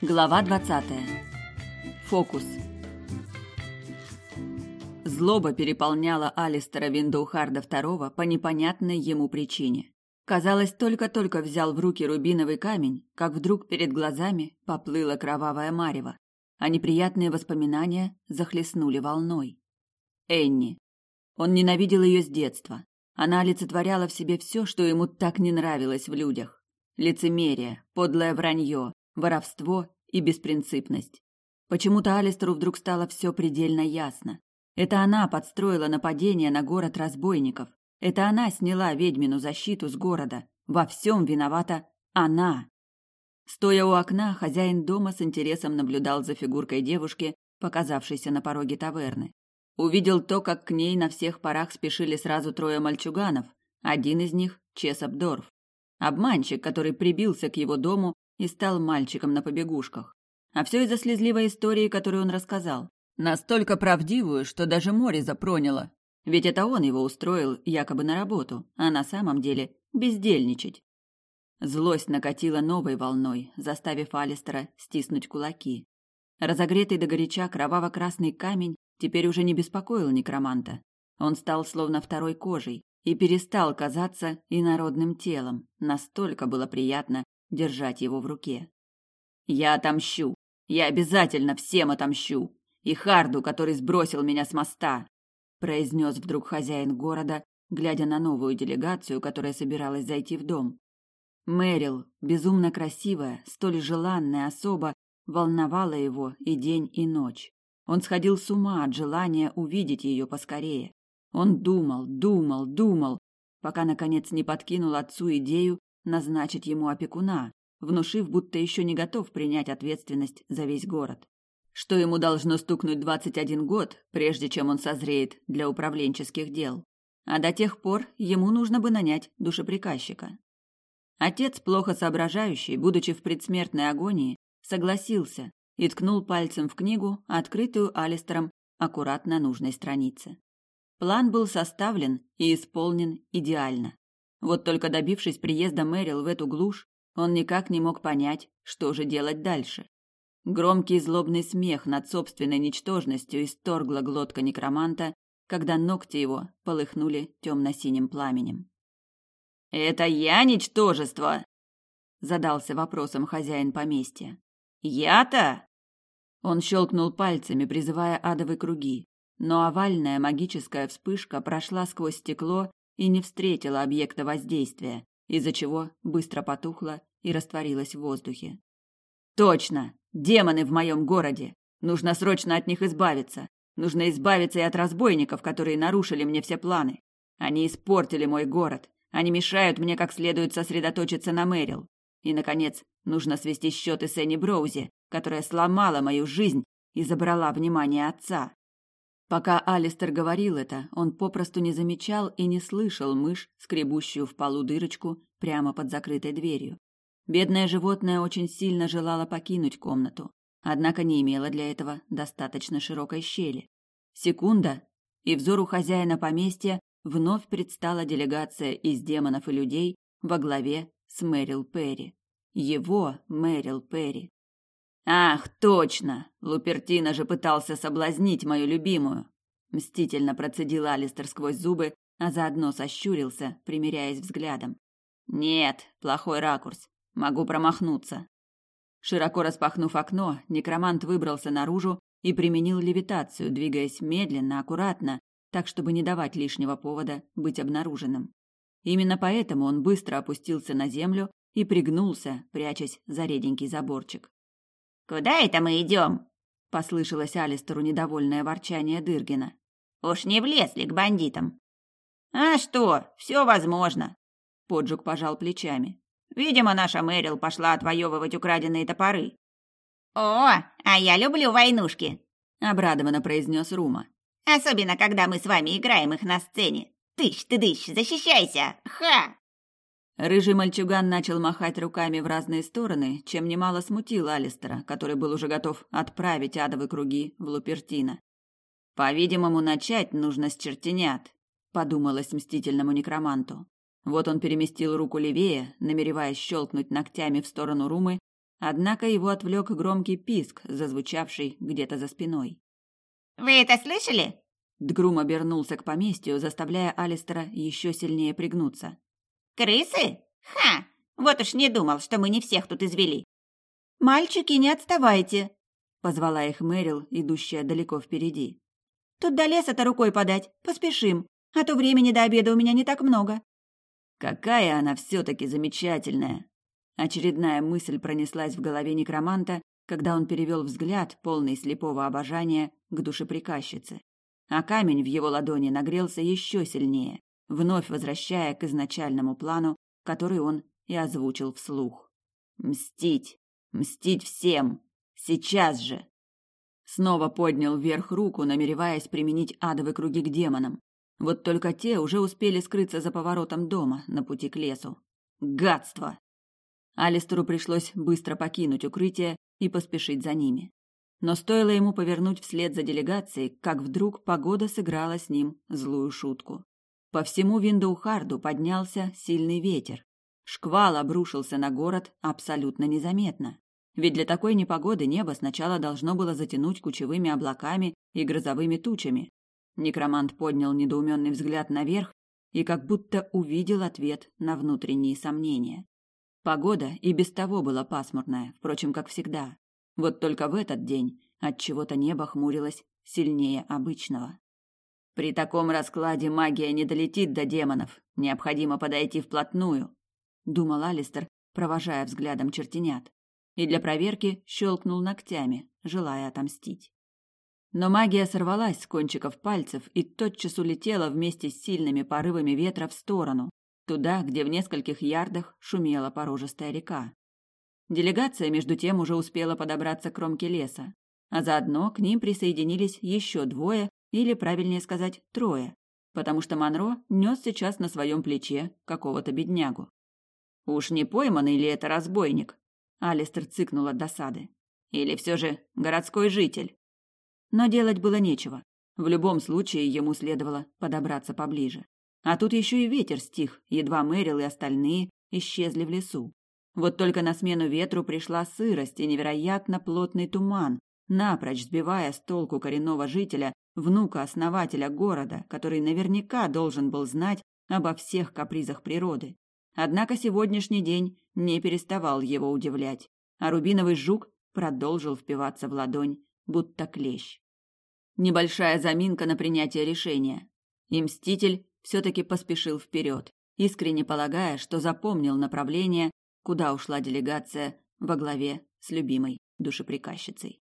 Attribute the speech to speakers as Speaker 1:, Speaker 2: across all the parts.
Speaker 1: Глава 20. Фокус. Злоба переполняла Алистера Виндоухарда II по непонятной ему причине. Казалось, только-только взял в руки рубиновый камень, как вдруг перед глазами поплыла кровавая марево, а неприятные воспоминания захлестнули волной. Энни. Он ненавидел ее с детства. Она олицетворяла в себе все, что ему так не нравилось в людях. Лицемерие, подлое вранье, воровство и беспринципность. Почему-то Алистеру вдруг стало все предельно ясно. Это она подстроила нападение на город разбойников. Это она сняла ведьмину защиту с города. Во всем виновата она. Стоя у окна, хозяин дома с интересом наблюдал за фигуркой девушки, показавшейся на пороге таверны. Увидел то, как к ней на всех парах спешили сразу трое мальчуганов. Один из них – Чесапдорф. Обманщик, который прибился к его дому и стал мальчиком на побегушках. А все из-за слезливой истории, которую он рассказал. Настолько правдивую, что даже море запроняло. Ведь это он его устроил якобы на работу, а на самом деле бездельничать. Злость накатила новой волной, заставив Алистера стиснуть кулаки. Разогретый до горяча кроваво-красный камень теперь уже не беспокоил некроманта. Он стал словно второй кожей и перестал казаться инородным телом. Настолько было приятно держать его в руке. Я отомщу. Я обязательно всем отомщу. И Харду, который сбросил меня с моста, произнес вдруг хозяин города, глядя на новую делегацию, которая собиралась зайти в дом. Мэрил, безумно красивая, столь желанная особа, волновала его и день, и ночь. Он сходил с ума от желания увидеть ее поскорее. Он думал, думал, думал, пока наконец не подкинул отцу идею назначить ему опекуна, внушив, будто еще не готов принять ответственность за весь город. Что ему должно стукнуть 21 год, прежде чем он созреет для управленческих дел. А до тех пор ему нужно бы нанять душеприказчика. Отец, плохо соображающий, будучи в предсмертной агонии, согласился и ткнул пальцем в книгу, открытую Алистером аккуратно нужной странице. План был составлен и исполнен идеально. Вот только добившись приезда Мэрил в эту глушь, он никак не мог понять, что же делать дальше. Громкий злобный смех над собственной ничтожностью исторгла глотка некроманта, когда ногти его полыхнули темно-синим пламенем. «Это я ничтожество?» — задался вопросом хозяин поместья. «Я-то?» Он щелкнул пальцами, призывая адовые круги, но овальная магическая вспышка прошла сквозь стекло и не встретила объекта воздействия, из-за чего быстро потухла и растворилась в воздухе. Точно, демоны в моем городе. Нужно срочно от них избавиться. Нужно избавиться и от разбойников, которые нарушили мне все планы. Они испортили мой город. Они мешают мне как следует сосредоточиться на Мэрил. И, наконец, нужно свести счеты с Энни Броузи, которая сломала мою жизнь и забрала внимание отца. Пока Алистер говорил это, он попросту не замечал и не слышал мышь, скребущую в полу дырочку прямо под закрытой дверью. Бедное животное очень сильно желало покинуть комнату, однако не имело для этого достаточно широкой щели. Секунда, и взору хозяина поместья вновь предстала делегация из демонов и людей во главе с Мэрил Перри. Его Мэрил Перри. Ах, точно! Лупертина же пытался соблазнить мою любимую. Мстительно процедил Алистер сквозь зубы, а заодно сощурился, примеряясь взглядом. Нет, плохой ракурс. Могу промахнуться. Широко распахнув окно, некромант выбрался наружу и применил левитацию, двигаясь медленно, аккуратно, так чтобы не давать лишнего повода быть обнаруженным. Именно поэтому он быстро опустился на землю и пригнулся, прячась за реденький заборчик.
Speaker 2: «Куда это мы идем?»
Speaker 1: — послышалось Алистеру недовольное ворчание Дыргина.
Speaker 2: «Уж не влезли к бандитам». «А что, все возможно», — Поджук пожал плечами. «Видимо, наша Мэрил пошла отвоевывать украденные топоры». «О, а я люблю войнушки», — обрадованно произнес Рума. «Особенно, когда мы с вами играем их на сцене. Тыщ, ты дыщ, защищайся! Ха!»
Speaker 1: Рыжий мальчуган начал махать руками в разные стороны, чем немало смутил Алистера, который был уже готов отправить адовые круги в Лупертино. «По-видимому, начать нужно с чертенят», — подумалось мстительному некроманту. Вот он переместил руку левее, намереваясь щелкнуть ногтями в сторону Румы, Однако его отвлек громкий писк, зазвучавший где-то за спиной.
Speaker 2: «Вы это слышали?»
Speaker 1: Дгрум обернулся к поместью, заставляя Алистера еще сильнее пригнуться.
Speaker 2: «Крысы? Ха! Вот уж не думал, что мы не всех тут извели».
Speaker 1: «Мальчики, не отставайте!» — позвала их Мэрил, идущая далеко впереди. «Тут до леса-то рукой подать, поспешим, а то времени до обеда у меня не так много». «Какая она все-таки замечательная!» Очередная мысль пронеслась в голове некроманта, когда он перевел взгляд, полный слепого обожания, к душеприказчице. А камень в его ладони нагрелся еще сильнее, вновь возвращая к изначальному плану, который он и озвучил вслух. «Мстить! Мстить всем! Сейчас же!» Снова поднял вверх руку, намереваясь применить адовые круги к демонам. Вот только те уже успели скрыться за поворотом дома на пути к лесу. Гадство! Алистеру пришлось быстро покинуть укрытие и поспешить за ними. Но стоило ему повернуть вслед за делегацией, как вдруг погода сыграла с ним злую шутку. По всему Виндоухарду поднялся сильный ветер. Шквал обрушился на город абсолютно незаметно. Ведь для такой непогоды небо сначала должно было затянуть кучевыми облаками и грозовыми тучами. Некромант поднял недоуменный взгляд наверх и как будто увидел ответ на внутренние сомнения. Погода и без того была пасмурная, впрочем, как всегда. Вот только в этот день от чего-то небо хмурилось сильнее обычного. При таком раскладе магия не долетит до демонов. Необходимо подойти вплотную, думал Алистер, провожая взглядом чертенят. И для проверки щелкнул ногтями, желая отомстить. Но магия сорвалась с кончиков пальцев и тотчас улетела вместе с сильными порывами ветра в сторону, туда, где в нескольких ярдах шумела порожистая река. Делегация, между тем, уже успела подобраться к кромке леса, а заодно к ним присоединились еще двое, или, правильнее сказать, трое, потому что Монро нес сейчас на своем плече какого-то беднягу. «Уж не пойманный ли это разбойник?» Алистер цыкнул от досады. «Или все же городской житель?» Но делать было нечего. В любом случае ему следовало подобраться поближе. А тут еще и ветер стих, едва Мэрил и остальные исчезли в лесу. Вот только на смену ветру пришла сырость и невероятно плотный туман, напрочь сбивая с толку коренного жителя, внука основателя города, который наверняка должен был знать обо всех капризах природы. Однако сегодняшний день не переставал его удивлять, а рубиновый жук продолжил впиваться в ладонь, будто клещ. Небольшая заминка на принятие решения. И мститель все-таки поспешил вперед, искренне полагая, что запомнил направление, куда ушла делегация во главе с любимой душеприказчицей.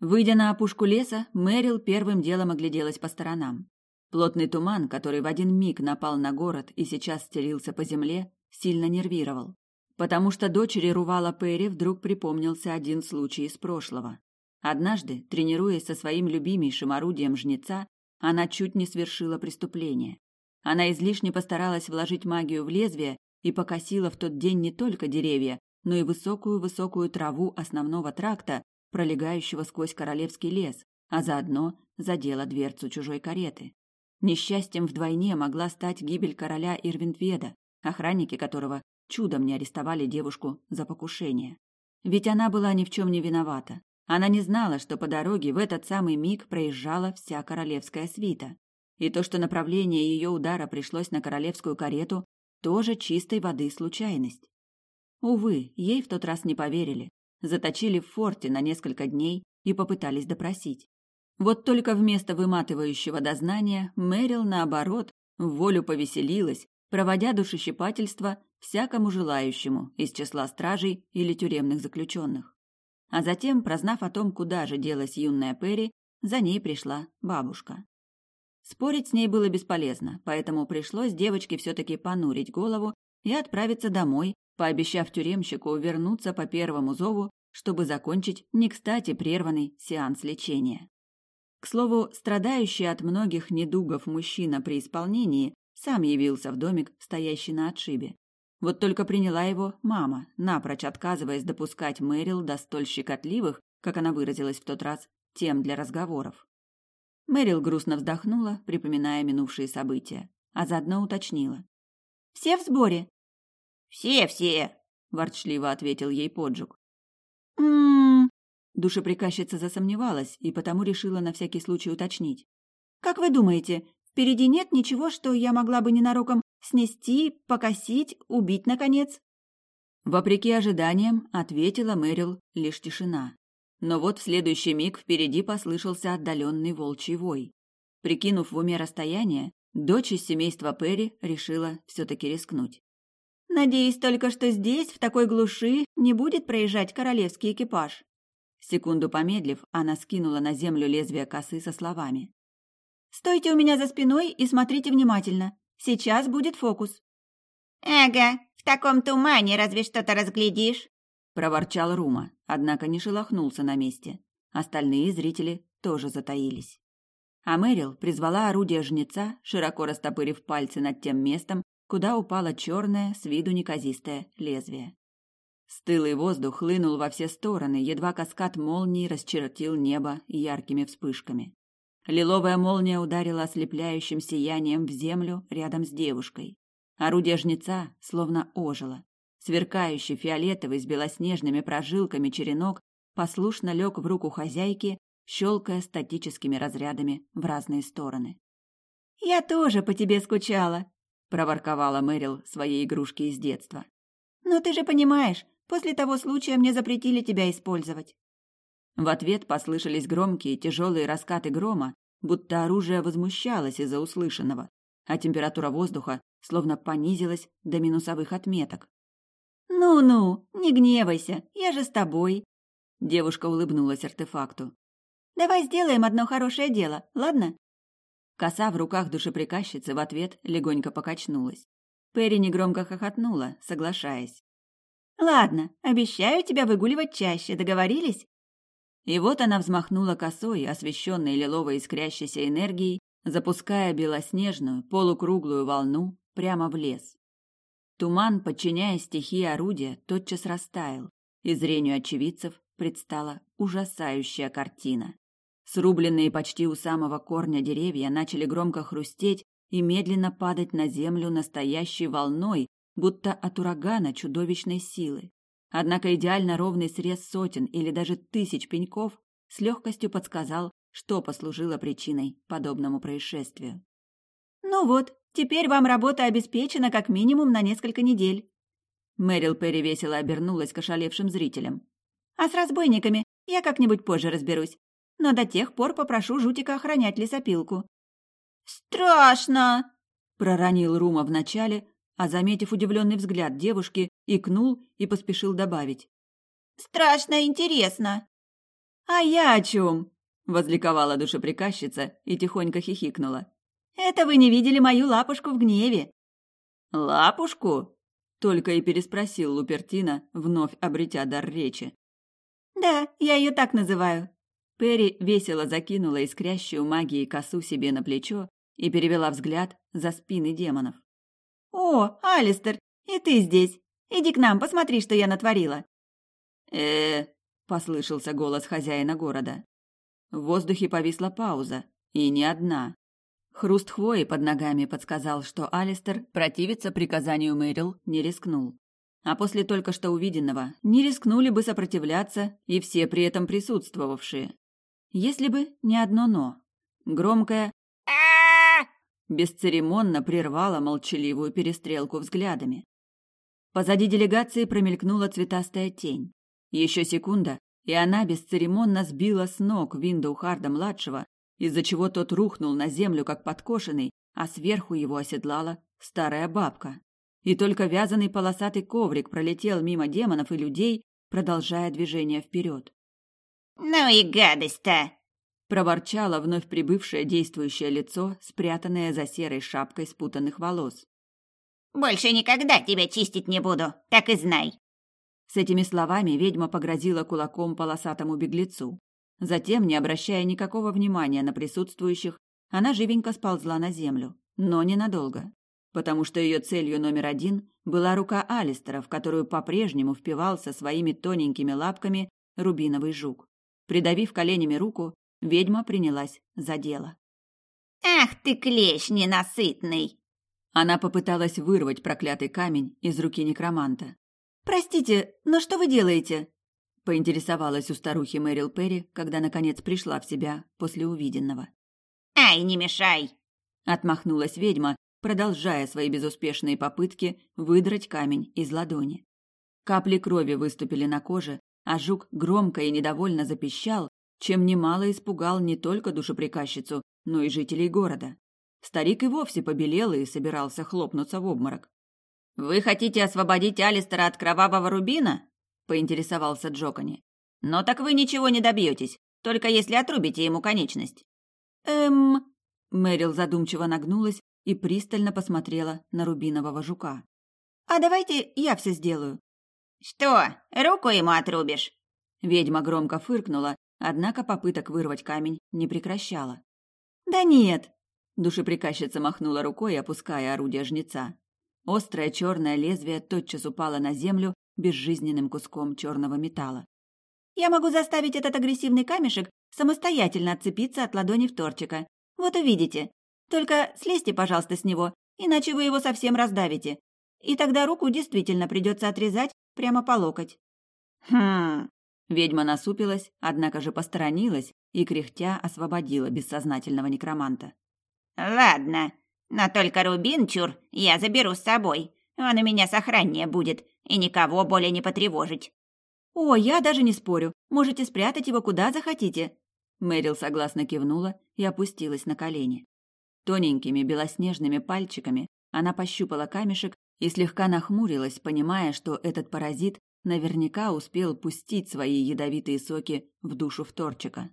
Speaker 1: Выйдя на опушку леса, Мэрил первым делом огляделась по сторонам. Плотный туман, который в один миг напал на город и сейчас стелился по земле, сильно нервировал. Потому что дочери Рувала Перри вдруг припомнился один случай из прошлого. Однажды, тренируясь со своим любимейшим орудием жнеца, она чуть не совершила преступление. Она излишне постаралась вложить магию в лезвие и покосила в тот день не только деревья, но и высокую-высокую траву основного тракта, пролегающего сквозь королевский лес, а заодно задела дверцу чужой кареты. Несчастьем вдвойне могла стать гибель короля Ирвинтведа, охранники которого чудом не арестовали девушку за покушение. Ведь она была ни в чем не виновата. Она не знала, что по дороге в этот самый миг проезжала вся королевская свита. И то, что направление ее удара пришлось на королевскую карету, тоже чистой воды случайность. Увы, ей в тот раз не поверили. Заточили в форте на несколько дней и попытались допросить. Вот только вместо выматывающего дознания Мэрил, наоборот, волю повеселилась, проводя душещипательство всякому желающему из числа стражей или тюремных заключенных. А затем, прознав о том, куда же делась юная Перри, за ней пришла бабушка. Спорить с ней было бесполезно, поэтому пришлось девочке все-таки понурить голову и отправиться домой, пообещав тюремщику вернуться по первому зову, чтобы закончить не кстати прерванный сеанс лечения. К слову, страдающий от многих недугов мужчина при исполнении сам явился в домик, стоящий на отшибе. Вот только приняла его мама, напрочь отказываясь допускать Мэрил до столь щекотливых, как она выразилась в тот раз, тем для разговоров. Мэрил грустно вздохнула, припоминая минувшие события, а заодно уточнила. Все в сборе?»
Speaker 2: «Все-все», —
Speaker 1: ворчливо ответил ей Поджук. «М-м-м...» Душеприказчица засомневалась и потому решила на всякий случай уточнить. «Как вы думаете, впереди нет ничего, что я могла бы ненароком снести, покосить, убить, наконец?» Вопреки ожиданиям, ответила Мэрил лишь тишина. Но вот в следующий миг впереди послышался отдаленный волчий вой. Прикинув в уме расстояние, дочь из семейства Перри решила все-таки рискнуть. «Надеюсь только, что здесь, в такой глуши, не будет проезжать королевский экипаж». Секунду помедлив, она скинула на землю лезвие косы со словами. «Стойте у меня за спиной и смотрите внимательно. Сейчас будет фокус».
Speaker 2: «Ага, в таком тумане разве что-то разглядишь?»
Speaker 1: проворчал Рума, однако не шелохнулся на месте. Остальные зрители тоже затаились. А Мэрил призвала орудие жнеца, широко растопырив пальцы над тем местом, куда упало черное, с виду неказистое лезвие. Стылый воздух хлынул во все стороны, едва каскад молнии расчертил небо яркими вспышками. Лиловая молния ударила ослепляющим сиянием в землю рядом с девушкой. Орудие жнеца словно ожило. Сверкающий фиолетовый с белоснежными прожилками черенок послушно лег в руку хозяйки, щелкая статическими разрядами в разные стороны. «Я тоже по тебе скучала», — проворковала Мэрил своей игрушки из детства. «Но ты же понимаешь, после того случая мне запретили тебя использовать». В ответ послышались громкие тяжелые раскаты грома, будто оружие возмущалось из-за услышанного, а температура воздуха словно понизилась до минусовых отметок. «Ну-ну, не гневайся, я же с тобой». Девушка улыбнулась артефакту. «Давай сделаем одно хорошее дело, ладно?» Коса в руках душеприказчицы в ответ легонько покачнулась. Перри негромко хохотнула, соглашаясь. «Ладно, обещаю тебя выгуливать чаще, договорились?» И вот она взмахнула косой, освещенной лиловой искрящейся энергией, запуская белоснежную, полукруглую волну прямо в лес. Туман, подчиняя стихии орудия, тотчас растаял, и зрению очевидцев предстала ужасающая картина. Срубленные почти у самого корня деревья начали громко хрустеть и медленно падать на землю настоящей волной, будто от урагана чудовищной силы. Однако идеально ровный срез сотен или даже тысяч пеньков с легкостью подсказал, что послужило причиной подобному происшествию. «Ну вот, Теперь вам работа обеспечена как минимум на несколько недель. Мэрил Перри весело обернулась к ошалевшим зрителям. А с разбойниками я как-нибудь позже разберусь. Но до тех пор попрошу Жутика охранять лесопилку.
Speaker 2: «Страшно!» – проронил Рума вначале,
Speaker 1: а, заметив удивленный взгляд девушки, икнул и поспешил добавить.
Speaker 2: «Страшно интересно!»
Speaker 1: «А я о чем?» – возликовала душеприказчица и тихонько хихикнула. Это вы не видели мою лапушку в гневе. Лапушку? Только и переспросил Лупертина, вновь обретя дар речи. Да, я ее так называю. Перри весело закинула искрящую магией косу себе на плечо и перевела взгляд за спины демонов. «О, Алистер, и ты здесь! Иди к нам, посмотри, что я натворила!» э послышался голос хозяина города. В воздухе повисла пауза, и не одна. Хруст хвои под ногами подсказал, что Алистер противиться приказанию Мэрил не рискнул. А после только что увиденного не рискнули бы сопротивляться и все при этом присутствовавшие. Если бы не одно «но». Громкое бесцеремонно прервало молчаливую перестрелку взглядами. Позади делегации промелькнула цветастая тень. Еще секунда, и она бесцеремонно сбила с ног Виндоухарда-младшего, из-за чего тот рухнул на землю как подкошенный, а сверху его оседлала старая бабка. И только вязаный полосатый коврик пролетел мимо демонов и людей, продолжая движение вперед.
Speaker 2: «Ну и гадость-то!»
Speaker 1: проворчало вновь прибывшее действующее лицо, спрятанное за серой шапкой спутанных волос.
Speaker 2: «Больше никогда тебя чистить не буду, так и знай!»
Speaker 1: С этими словами ведьма погрозила кулаком полосатому беглецу. Затем, не обращая никакого внимания на присутствующих, она живенько сползла на землю, но ненадолго, потому что ее целью номер один была рука Алистера, в которую по-прежнему впивался своими тоненькими лапками рубиновый жук. Придавив коленями руку, ведьма принялась за дело.
Speaker 2: «Ах ты клещ ненасытный!»
Speaker 1: Она попыталась вырвать проклятый камень из руки некроманта.
Speaker 3: «Простите, но что вы делаете?»
Speaker 1: поинтересовалась у старухи Мэрил Перри, когда наконец пришла в себя после увиденного.
Speaker 2: «Ай, не мешай!»
Speaker 1: Отмахнулась ведьма, продолжая свои безуспешные попытки выдрать камень из ладони. Капли крови выступили на коже, а жук громко и недовольно запищал, чем немало испугал не только душеприказчицу, но и жителей города. Старик и вовсе побелел и собирался хлопнуться в обморок.
Speaker 2: «Вы хотите освободить Алистера от кровавого рубина?» – поинтересовался Джокони. «Но так вы ничего не добьетесь, только если отрубите ему конечность».
Speaker 1: «Эм...» Мэрил задумчиво нагнулась и пристально посмотрела на рубинового жука.
Speaker 3: «А давайте я все сделаю».
Speaker 2: «Что, руку ему отрубишь?»
Speaker 1: Ведьма громко фыркнула, однако попыток вырвать камень не прекращала.
Speaker 3: «Да нет!»
Speaker 1: Душеприказчица махнула рукой, опуская орудие жнеца. Острое черное лезвие тотчас упало на землю безжизненным куском черного металла.
Speaker 3: «Я могу заставить этот агрессивный камешек самостоятельно отцепиться от ладони вторчика. Вот увидите. Только слезьте, пожалуйста, с него, иначе вы его совсем раздавите. И тогда руку действительно придется отрезать прямо по локоть».
Speaker 2: «Хм...»
Speaker 1: Ведьма насупилась, однако же посторонилась и, кряхтя, освободила бессознательного некроманта.
Speaker 2: «Ладно, но только рубин, чур, я заберу с собой. Он у меня сохраннее будет, и никого более не потревожить».
Speaker 3: «О, я даже не спорю. Можете спрятать его куда захотите».
Speaker 1: Мэрил согласно кивнула и опустилась на колени. Тоненькими белоснежными пальчиками она пощупала камешек и слегка нахмурилась, понимая, что этот паразит наверняка успел пустить свои ядовитые соки в душу вторчика.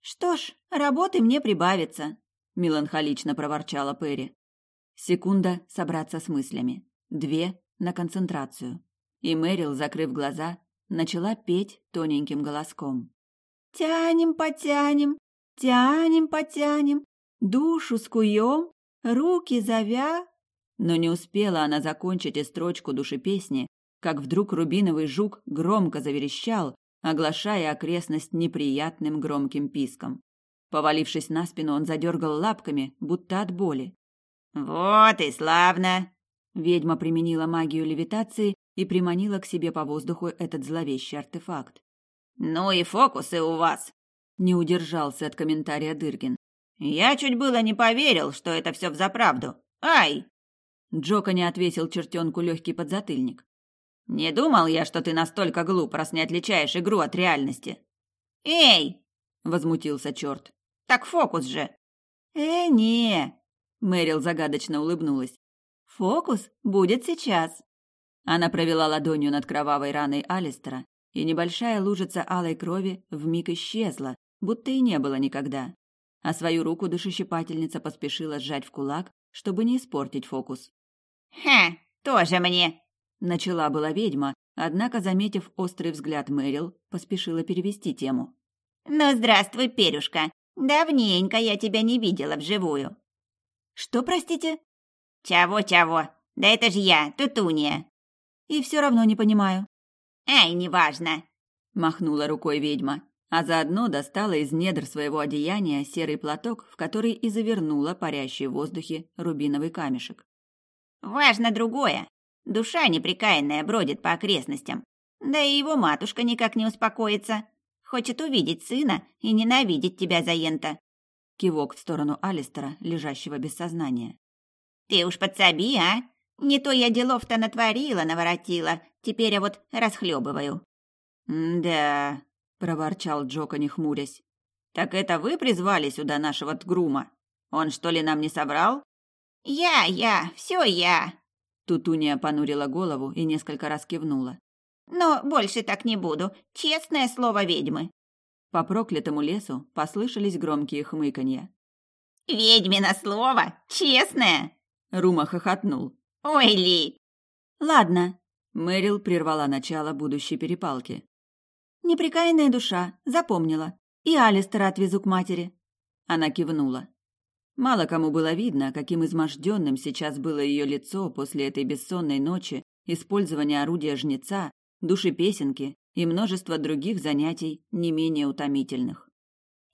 Speaker 3: «Что ж, работы мне прибавится», –
Speaker 1: меланхолично проворчала Перри. Секунда собраться с мыслями. Две на концентрацию. И Мэрил, закрыв глаза, начала петь тоненьким голоском.
Speaker 3: «Тянем, потянем, тянем, потянем, душу скуем, руки зовя...»
Speaker 1: Но не успела она закончить и строчку души песни, как вдруг рубиновый жук громко заверещал, оглашая окрестность неприятным громким писком. Повалившись на спину, он задергал лапками, будто от боли.
Speaker 2: «Вот и славно!»
Speaker 1: Ведьма применила магию левитации и приманила к себе по воздуху этот зловещий артефакт.
Speaker 2: «Ну и фокусы у вас!»
Speaker 1: Не удержался от комментария Дыргин.
Speaker 2: «Я чуть было не поверил, что это все взаправду. Ай!»
Speaker 1: Джока не ответил чертенку легкий подзатыльник.
Speaker 2: «Не думал я, что ты настолько глуп, раз не отличаешь игру от реальности». «Эй!» — возмутился черт. «Так фокус же!»
Speaker 3: «Э, не!»
Speaker 1: — Мэрил загадочно улыбнулась.
Speaker 3: Фокус будет сейчас.
Speaker 1: Она провела ладонью над кровавой раной Алистера, и небольшая лужица алой крови вмиг исчезла, будто и не было никогда. А свою руку душещипательница поспешила сжать в кулак, чтобы не испортить фокус.
Speaker 2: «Ха, тоже мне!»
Speaker 1: Начала была ведьма, однако, заметив острый взгляд Мэрил, поспешила перевести тему.
Speaker 2: «Ну, здравствуй, Перюшка. Давненько я тебя не видела вживую».
Speaker 3: «Что, простите?»
Speaker 2: «Чего-чего? Да это же я, Тутуния!»
Speaker 3: «И все равно не понимаю».
Speaker 2: «Ай, неважно!»
Speaker 1: – махнула рукой ведьма, а заодно достала из недр своего одеяния серый платок, в который и завернула парящий в воздухе рубиновый камешек.
Speaker 2: «Важно другое. Душа неприкаянная бродит по окрестностям. Да и его матушка никак не успокоится. Хочет увидеть сына и ненавидеть тебя за ента».
Speaker 1: Кивок в сторону Алистера, лежащего без сознания.
Speaker 2: Ты уж подсоби, а? Не то я делов-то натворила, наворотила, теперь я вот расхлебываю.
Speaker 1: «Да», — проворчал Джока, не хмурясь. «Так это вы призвали сюда нашего Тгрума? Он что ли нам не соврал?»
Speaker 2: «Я, я, все я!»
Speaker 1: Тутуния понурила голову и несколько раз кивнула.
Speaker 2: «Но больше так не буду, честное слово ведьмы!»
Speaker 1: По проклятому лесу послышались громкие хмыканья.
Speaker 2: «Ведьмино слово? Честное?»
Speaker 1: Рума хохотнул.
Speaker 2: «Ой, Ли!»
Speaker 3: «Ладно», —
Speaker 1: Мэрил прервала начало будущей перепалки.
Speaker 3: «Неприкаянная душа, запомнила. И Алистера отвезу к матери».
Speaker 1: Она кивнула. Мало кому было видно, каким изможденным сейчас было ее лицо после этой бессонной ночи, использования орудия жнеца, души песенки и множества других занятий не менее утомительных.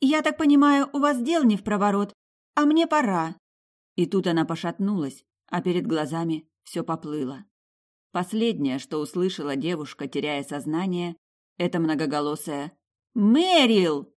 Speaker 3: «Я так понимаю, у вас дел не в проворот, а мне пора»,
Speaker 1: и тут она пошатнулась, а перед глазами все поплыло. Последнее, что услышала девушка, теряя сознание, это многоголосое «Мэрил!»